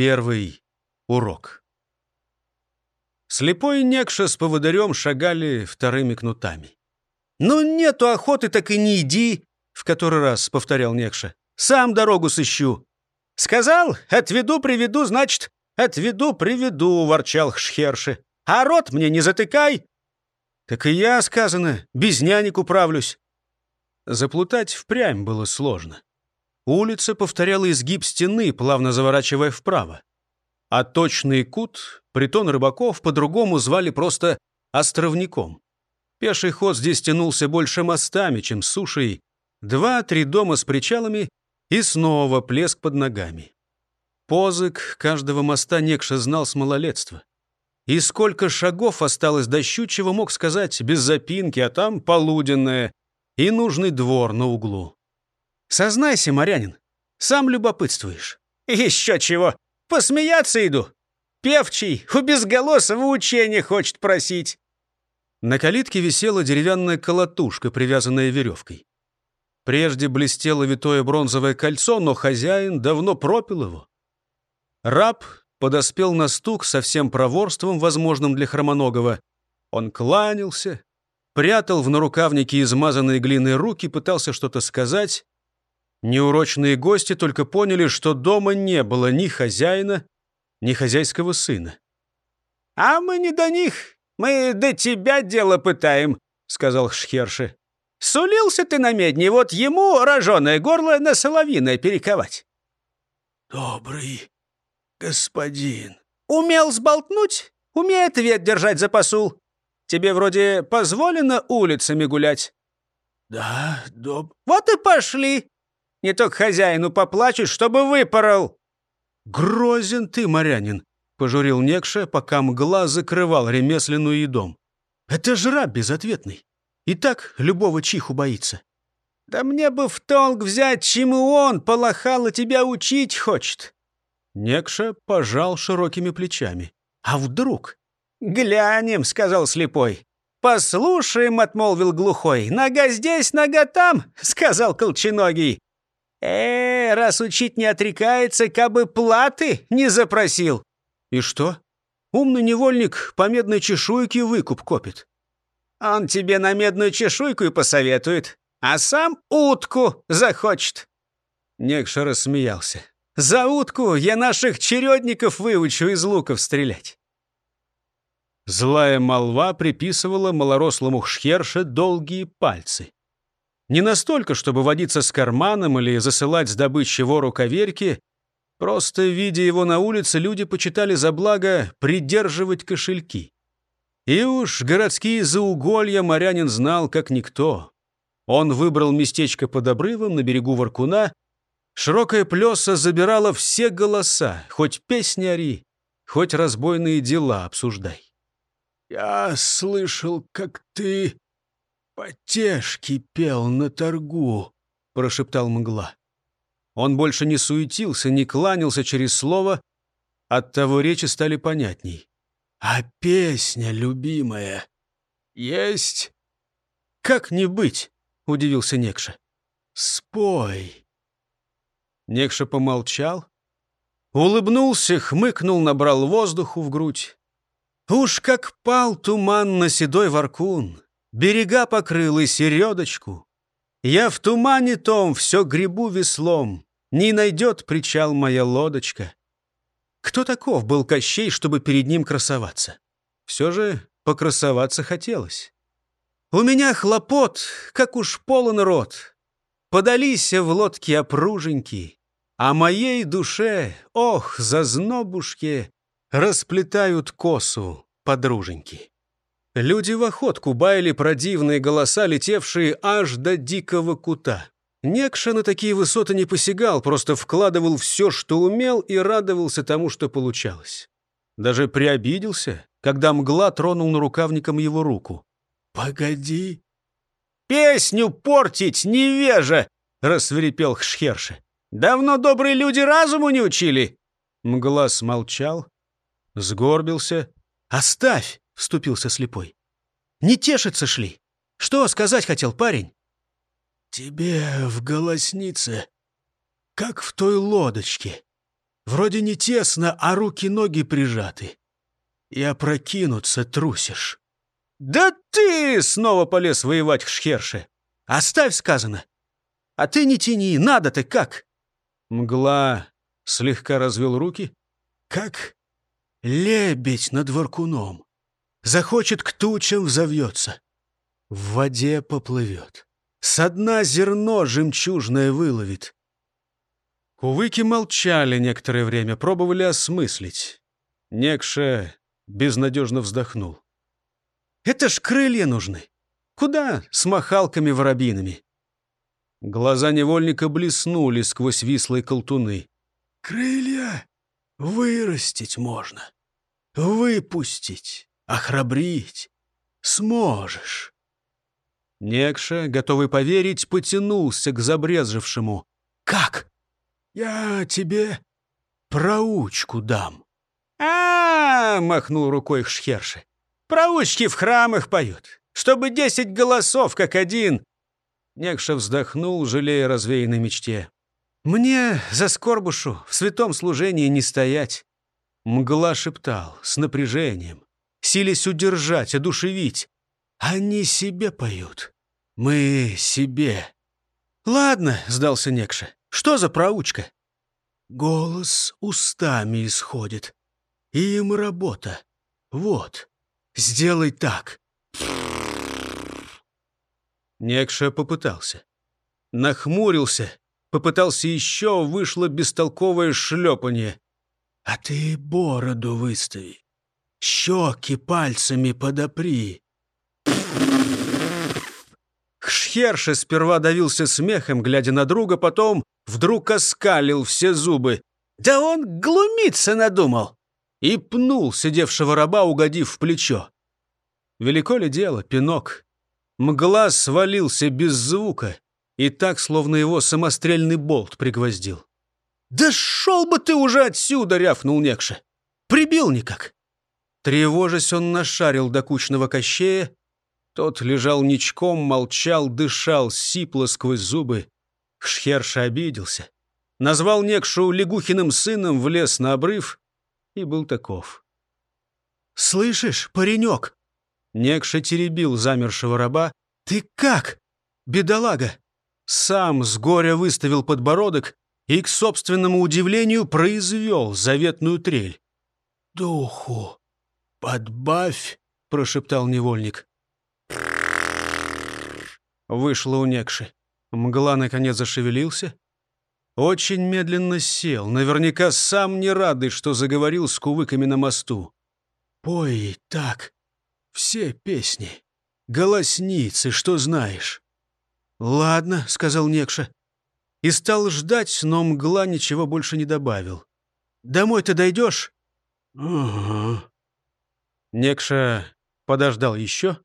Первый урок. Слепой Некша с поводырем шагали вторыми кнутами. «Ну, нету охоты, так и не иди», — в который раз повторял Некша. «Сам дорогу сыщу». «Сказал, отведу, приведу, значит, отведу, приведу», — ворчал Шхерши. «А рот мне не затыкай». «Так и я, сказано, без нянек управлюсь». Заплутать впрямь было сложно. Улица повторяла изгиб стены, плавно заворачивая вправо. А точный кут, притон рыбаков, по-другому звали просто островником. Пеший ход здесь тянулся больше мостами, чем сушей. Два-три дома с причалами и снова плеск под ногами. Позык каждого моста Некша знал с малолетства. И сколько шагов осталось до Щучьего, мог сказать без запинки, а там полуденное и нужный двор на углу. Сознайся, морянин, сам любопытствуешь. Еще чего, посмеяться иду. Певчий у безголосого учения хочет просить. На калитке висела деревянная колотушка, привязанная веревкой. Прежде блестело витое бронзовое кольцо, но хозяин давно пропил его. Раб подоспел на стук со всем проворством, возможным для Хромоногова. Он кланялся, прятал в нарукавнике измазанные глиной руки, пытался что-то сказать. Неурочные гости только поняли, что дома не было ни хозяина, ни хозяйского сына. «А мы не до них, мы до тебя дело пытаем», — сказал Шхерши. «Сулился ты на медне, вот ему роженое горло на соловиное перековать». «Добрый господин». «Умел сболтнуть, умеет вет держать за посул. Тебе вроде позволено улицами гулять». «Да, доб...» «Вот и пошли. Не только хозяину поплачут, чтобы выпорол!» «Грозен ты, морянин!» — пожурил Некша, пока мгла закрывал ремесленную едом. «Это ж раб безответный. И так любого чиху боится». «Да мне бы в толк взять, чему он, полохало, тебя учить хочет!» Некша пожал широкими плечами. «А вдруг?» «Глянем», — сказал слепой. «Послушаем», — отмолвил глухой. «Нога здесь, нога там», — сказал колченогий. «Э, раз учить не отрекается, кабы платы не запросил». «И что? Умный невольник по медной чешуйке выкуп копит». «Он тебе на медную чешуйку и посоветует, а сам утку захочет». Некша рассмеялся. «За утку я наших чередников выучу из луков стрелять». Злая молва приписывала малорослому шхерше долгие пальцы. Не настолько, чтобы водиться с карманом или засылать с добычи вору коверки. Просто, видя его на улице, люди почитали за благо придерживать кошельки. И уж городские зауголья морянин знал, как никто. Он выбрал местечко под обрывом на берегу Воркуна. Широкая плеса забирала все голоса, хоть песни ори, хоть разбойные дела обсуждай. «Я слышал, как ты «Потешки пел на торгу», — прошептал мгла. Он больше не суетился, не кланялся через слово, оттого речи стали понятней. «А песня, любимая, есть?» «Как не быть?» — удивился Некша. «Спой». Некша помолчал, улыбнулся, хмыкнул, набрал воздуху в грудь. Уж как пал туман на седой воркун, Берега покрыл и середочку. Я в тумане том все грибу веслом, Не найдет причал моя лодочка. Кто таков был Кощей, чтобы перед ним красоваться? Все же покрасоваться хотелось. У меня хлопот, как уж полон рот. Подалися в лодке опруженьки, А моей душе, ох, зазнобушки, Расплетают косу подруженьки. Люди в охотку баяли про дивные голоса, летевшие аж до дикого кута. Некша на такие высоты не посягал, просто вкладывал все, что умел, и радовался тому, что получалось. Даже приобиделся, когда мгла тронул на рукавником его руку. «Погоди!» «Песню портить невежа!» — рассверепел Хшхерши. «Давно добрые люди разуму не учили!» Мгла смолчал, сгорбился. «Оставь!» Вступился слепой. «Не тешиться шли. Что сказать хотел парень?» «Тебе в голоснице, как в той лодочке. Вроде не тесно, а руки-ноги прижаты. И опрокинуться трусишь. «Да ты!» — снова полез воевать к Шхерше. «Оставь, сказано. А ты не тяни, надо-то как?» Мгла слегка развел руки. «Как лебедь над воркуном. Захочет к тучам взовьется. В воде поплывет. Со дна зерно жемчужное выловит. Кувыки молчали некоторое время, пробовали осмыслить. Некша безнадежно вздохнул. «Это ж крылья нужны. Куда с махалками воробьиными?» Глаза невольника блеснули сквозь вислые колтуны. «Крылья вырастить можно, выпустить, охрабрить. Сможешь». Некша, готовый поверить, потянулся к забрезжившему. «Как? Я тебе проучку дам». А, -а, -а махнул рукой Хшхерши. «Проучки в храмах поют, чтобы десять голосов, как один». Некша вздохнул, жалея развеянной мечте. «Мне за скорбушу в святом служении не стоять». Мгла шептал с напряжением, силясь удержать, одушевить. Они себе поют. Мы себе. Ладно, сдался Некша. Что за проучка? Голос устами исходит. Им работа. Вот. Сделай так. Некша попытался. Нахмурился. Попытался еще, вышло бестолковое шлепанье. А ты бороду выстави. Щеки пальцами подопри. Хшхерша сперва давился смехом, глядя на друга, потом вдруг оскалил все зубы. «Да он глумиться надумал!» И пнул сидевшего раба, угодив в плечо. Велико ли дело, пинок? Мгла свалился без звука, и так, словно его самострельный болт пригвоздил. «Да шел бы ты уже отсюда!» — рявкнул Некша. «Прибил никак!» Тревожась, он нашарил докучного кощея, тот лежал ничком, молчал, дышал, сипло сквозь зубы. Шхерша обиделся. Назвал Некшу Лягухиным сыном, влез на обрыв и был таков. «Слышишь, паренек?» Некша теребил замершего раба. «Ты как, бедолага?» Сам с горя выставил подбородок и, к собственному удивлению, произвел заветную трель. «Духу подбавь», — прошептал невольник. Вышло у Некши. Мгла наконец зашевелился. Очень медленно сел, наверняка сам не радый, что заговорил с кувыками на мосту. «Пой так, все песни, голосницы, что знаешь». «Ладно», — сказал Некша. И стал ждать, но мгла ничего больше не добавил. «Домой ты дойдешь?» «Угу». Некша подождал еще,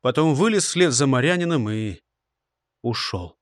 потом вылез вслед за морянином и ушел.